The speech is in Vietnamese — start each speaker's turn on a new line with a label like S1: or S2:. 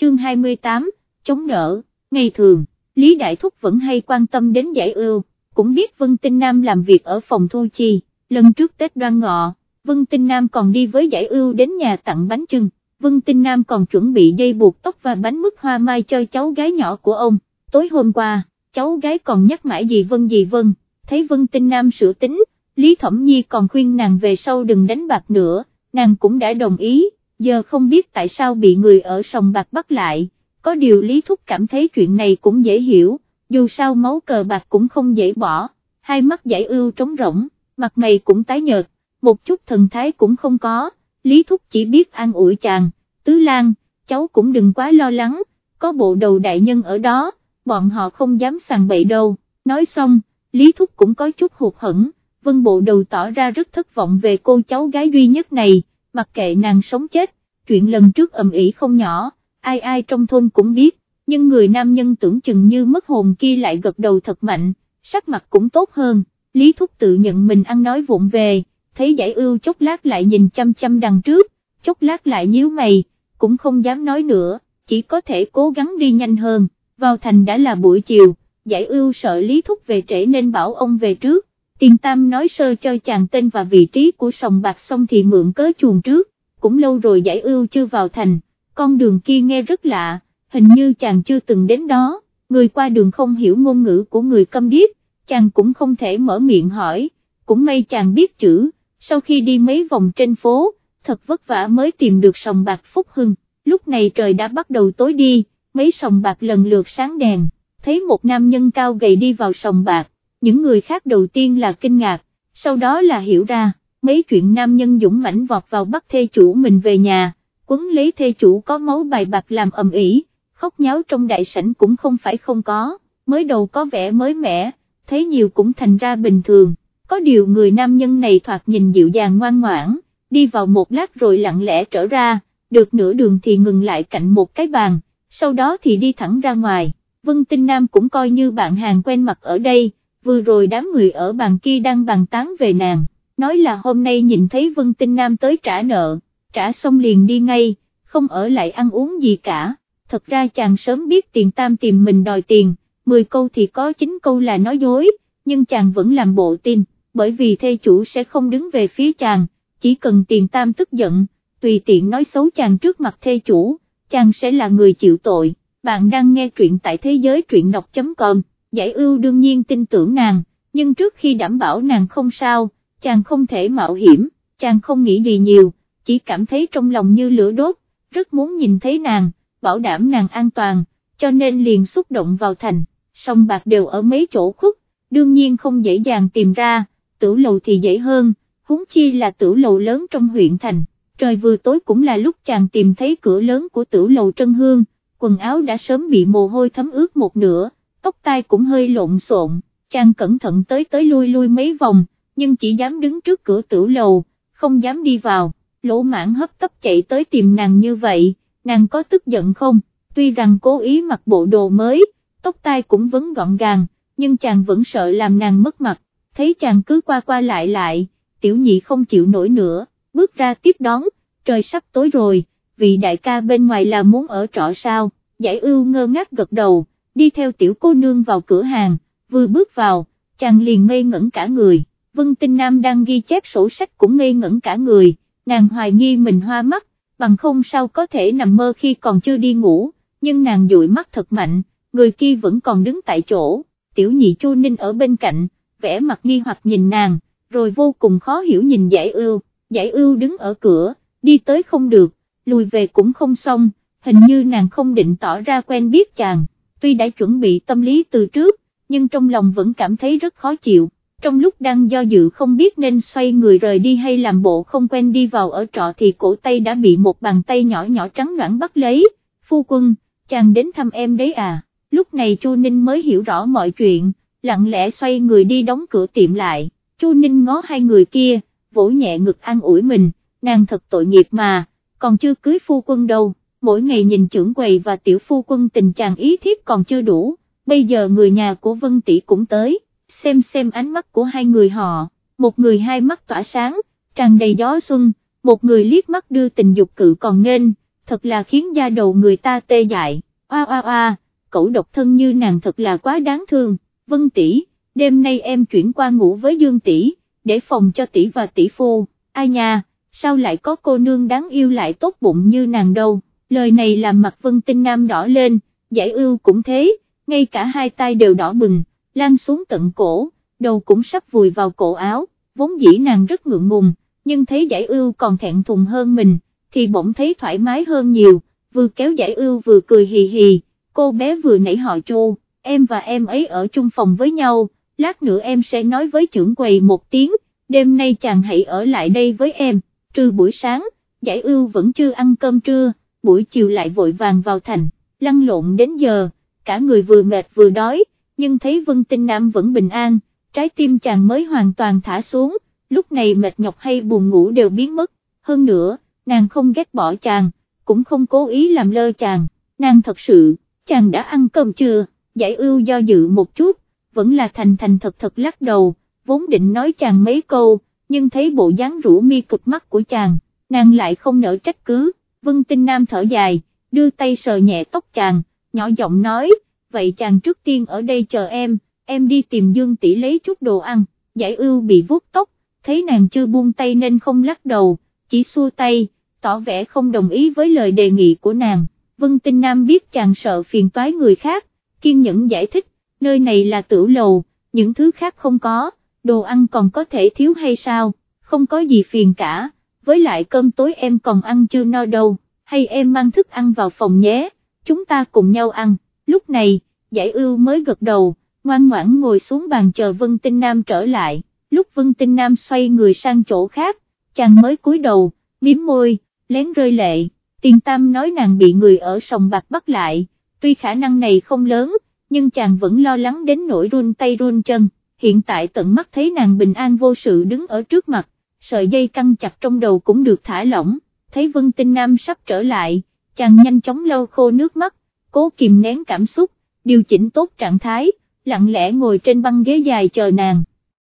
S1: chương 28, chống đỡ, ngày thường, Lý Đại Thúc vẫn hay quan tâm đến giải ưu, cũng biết Vân Tinh Nam làm việc ở phòng thu chi, lần trước Tết đoan ngọ, Vân Tinh Nam còn đi với giải ưu đến nhà tặng bánh trưng, Vân Tinh Nam còn chuẩn bị dây buộc tóc và bánh mứt hoa mai cho cháu gái nhỏ của ông, tối hôm qua, cháu gái còn nhắc mãi gì Vân gì Vân, thấy Vân Tinh Nam sửa tính, Lý Thẩm Nhi còn khuyên nàng về sau đừng đánh bạc nữa, nàng cũng đã đồng ý, giờ không biết tại sao bị người ở sòng bạc bắt lại, có điều Lý Thúc cảm thấy chuyện này cũng dễ hiểu, dù sao máu cờ bạc cũng không dễ bỏ, hai mắt giải ưu trống rỗng, mặt mày cũng tái nhợt, một chút thần thái cũng không có, Lý Thúc chỉ biết an ủi chàng, Tứ Lan, cháu cũng đừng quá lo lắng, có bộ đầu đại nhân ở đó, bọn họ không dám sàng bậy đâu, nói xong, Lý Thúc cũng có chút hụt hẫng, vân bộ đầu tỏ ra rất thất vọng về cô cháu gái duy nhất này, mặc kệ nàng sống chết, chuyện lần trước ầm ĩ không nhỏ, ai ai trong thôn cũng biết, nhưng người nam nhân tưởng chừng như mất hồn kia lại gật đầu thật mạnh, sắc mặt cũng tốt hơn, Lý Thúc tự nhận mình ăn nói vụng về, thấy giải ưu chốc lát lại nhìn chăm chăm đằng trước, chốc lát lại nhíu mày, cũng không dám nói nữa, chỉ có thể cố gắng đi nhanh hơn, vào thành đã là buổi chiều, giải ưu sợ Lý Thúc về trễ nên bảo ông về trước, tiền tam nói sơ cho chàng tên và vị trí của sòng bạc xong thì mượn cớ chuồng trước, cũng lâu rồi giải ưu chưa vào thành, con đường kia nghe rất lạ, hình như chàng chưa từng đến đó, người qua đường không hiểu ngôn ngữ của người câm điếc, chàng cũng không thể mở miệng hỏi, cũng may chàng biết chữ, sau khi đi mấy vòng trên phố, thật vất vả mới tìm được sòng bạc Phúc Hưng, lúc này trời đã bắt đầu tối đi, mấy sòng bạc lần lượt sáng đèn, thấy một nam nhân cao gầy đi vào sòng bạc, những người khác đầu tiên là kinh ngạc, sau đó là hiểu ra, mấy chuyện nam nhân dũng mãnh vọt vào bắt thê chủ mình về nhà, quấn lấy thê chủ có máu bài bạc làm ầm ĩ, khóc nháo trong đại sảnh cũng không phải không có, mới đầu có vẻ mới mẻ, thấy nhiều cũng thành ra bình thường, có điều người nam nhân này thoạt nhìn dịu dàng ngoan ngoãn, đi vào một lát rồi lặng lẽ trở ra, được nửa đường thì ngừng lại cạnh một cái bàn, sau đó thì đi thẳng ra ngoài, Vân Tinh Nam cũng coi như bạn hàng quen mặt ở đây, vừa rồi đám người ở bàn kia đang bàn tán về nàng, nói là hôm nay nhìn thấy Vân Tinh Nam tới trả nợ, trả xong liền đi ngay, không ở lại ăn uống gì cả, thật ra chàng sớm biết tiền tam tìm mình đòi tiền, 10 câu thì có 9 câu là nói dối, nhưng chàng vẫn làm bộ tin, bởi vì thê chủ sẽ không đứng về phía chàng, chỉ cần tiền tam tức giận, tùy tiện nói xấu chàng trước mặt thê chủ, chàng sẽ là người chịu tội, bạn đang nghe truyện tại thế giới truyện đọc.com, giải ưu đương nhiên tin tưởng nàng, nhưng trước khi đảm bảo nàng không sao, chàng không thể mạo hiểm, chàng không nghĩ gì nhiều, chỉ cảm thấy trong lòng như lửa đốt, rất muốn nhìn thấy nàng, bảo đảm nàng an toàn, cho nên liền xúc động vào thành, song bạc đều ở mấy chỗ khuất, đương nhiên không dễ dàng tìm ra, tử lầu thì dễ hơn, huống chi là tử lầu lớn trong huyện thành, trời vừa tối cũng là lúc chàng tìm thấy cửa lớn của tử lầu Trân Hương, quần áo đã sớm bị mồ hôi thấm ướt một nửa, tóc tai cũng hơi lộn xộn, chàng cẩn thận tới tới lui lui mấy vòng, nhưng chỉ dám đứng trước cửa tử lầu, không dám đi vào, lỗ mãn hấp tấp chạy tới tìm nàng như vậy, nàng có tức giận không, tuy rằng cố ý mặc bộ đồ mới, tóc tai cũng vẫn gọn gàng, nhưng chàng vẫn sợ làm nàng mất mặt, thấy chàng cứ qua qua lại lại, tiểu nhị không chịu nổi nữa, bước ra tiếp đón, trời sắp tối rồi, vị đại ca bên ngoài là muốn ở trọ sao, giải ưu ngơ ngác gật đầu, đi theo tiểu cô nương vào cửa hàng, vừa bước vào, chàng liền ngây ngẩn cả người, Vân Tinh Nam đang ghi chép sổ sách cũng ngây ngẩn cả người, nàng hoài nghi mình hoa mắt, bằng không sao có thể nằm mơ khi còn chưa đi ngủ, nhưng nàng dụi mắt thật mạnh, người kia vẫn còn đứng tại chỗ, tiểu nhị Chu Ninh ở bên cạnh, vẽ mặt nghi hoặc nhìn nàng, rồi vô cùng khó hiểu nhìn giải ưu, giải ưu đứng ở cửa, đi tới không được, lùi về cũng không xong, hình như nàng không định tỏ ra quen biết chàng, tuy đã chuẩn bị tâm lý từ trước, nhưng trong lòng vẫn cảm thấy rất khó chịu, trong lúc đang do dự không biết nên xoay người rời đi hay làm bộ không quen đi vào ở trọ thì cổ tay đã bị một bàn tay nhỏ nhỏ trắng loãng bắt lấy, phu quân, chàng đến thăm em đấy à, lúc này Chu Ninh mới hiểu rõ mọi chuyện, lặng lẽ xoay người đi đóng cửa tiệm lại, Chu Ninh ngó hai người kia, vỗ nhẹ ngực an ủi mình, nàng thật tội nghiệp mà, còn chưa cưới phu quân đâu, mỗi ngày nhìn trưởng quầy và tiểu phu quân tình chàng ý thiếp còn chưa đủ, bây giờ người nhà của Vân Tỷ cũng tới, xem xem ánh mắt của hai người họ, một người hai mắt tỏa sáng, tràn đầy gió xuân, một người liếc mắt đưa tình dục cự còn nghênh, thật là khiến da đầu người ta tê dại, oa oa oa, cậu độc thân như nàng thật là quá đáng thương, vân tỷ, đêm nay em chuyển qua ngủ với Dương tỷ, để phòng cho tỷ và tỷ phu, ai nha, sao lại có cô nương đáng yêu lại tốt bụng như nàng đâu, lời này làm mặt vân tinh nam đỏ lên, giải ưu cũng thế, ngay cả hai tay đều đỏ bừng, lan xuống tận cổ, đầu cũng sắp vùi vào cổ áo, vốn dĩ nàng rất ngượng ngùng, nhưng thấy giải ưu còn thẹn thùng hơn mình, thì bỗng thấy thoải mái hơn nhiều, vừa kéo giải ưu vừa cười hì hì, cô bé vừa nảy họ chô, em và em ấy ở chung phòng với nhau, lát nữa em sẽ nói với trưởng quầy một tiếng, đêm nay chàng hãy ở lại đây với em, trừ buổi sáng, giải ưu vẫn chưa ăn cơm trưa, buổi chiều lại vội vàng vào thành, lăn lộn đến giờ, cả người vừa mệt vừa đói, nhưng thấy Vân Tinh Nam vẫn bình an, trái tim chàng mới hoàn toàn thả xuống, lúc này mệt nhọc hay buồn ngủ đều biến mất, hơn nữa, nàng không ghét bỏ chàng, cũng không cố ý làm lơ chàng, nàng thật sự, chàng đã ăn cơm chưa, giải ưu do dự một chút, vẫn là thành thành thật thật lắc đầu, vốn định nói chàng mấy câu, nhưng thấy bộ dáng rũ mi cực mắt của chàng, nàng lại không nỡ trách cứ, vân tinh nam thở dài, đưa tay sờ nhẹ tóc chàng, nhỏ giọng nói, vậy chàng trước tiên ở đây chờ em, em đi tìm Dương tỷ lấy chút đồ ăn, giải ưu bị vuốt tóc, thấy nàng chưa buông tay nên không lắc đầu, chỉ xua tay, tỏ vẻ không đồng ý với lời đề nghị của nàng, Vân Tinh Nam biết chàng sợ phiền toái người khác, kiên nhẫn giải thích, nơi này là tử lầu, những thứ khác không có, đồ ăn còn có thể thiếu hay sao, không có gì phiền cả, với lại cơm tối em còn ăn chưa no đâu, hay em mang thức ăn vào phòng nhé, chúng ta cùng nhau ăn, lúc này, giải ưu mới gật đầu, ngoan ngoãn ngồi xuống bàn chờ Vân Tinh Nam trở lại, lúc Vân Tinh Nam xoay người sang chỗ khác, chàng mới cúi đầu, miếm môi, lén rơi lệ, tiền tam nói nàng bị người ở sòng bạc bắt lại, tuy khả năng này không lớn, nhưng chàng vẫn lo lắng đến nỗi run tay run chân, hiện tại tận mắt thấy nàng bình an vô sự đứng ở trước mặt, sợi dây căng chặt trong đầu cũng được thả lỏng, thấy Vân Tinh Nam sắp trở lại, chàng nhanh chóng lau khô nước mắt, cố kìm nén cảm xúc, điều chỉnh tốt trạng thái, lặng lẽ ngồi trên băng ghế dài chờ nàng.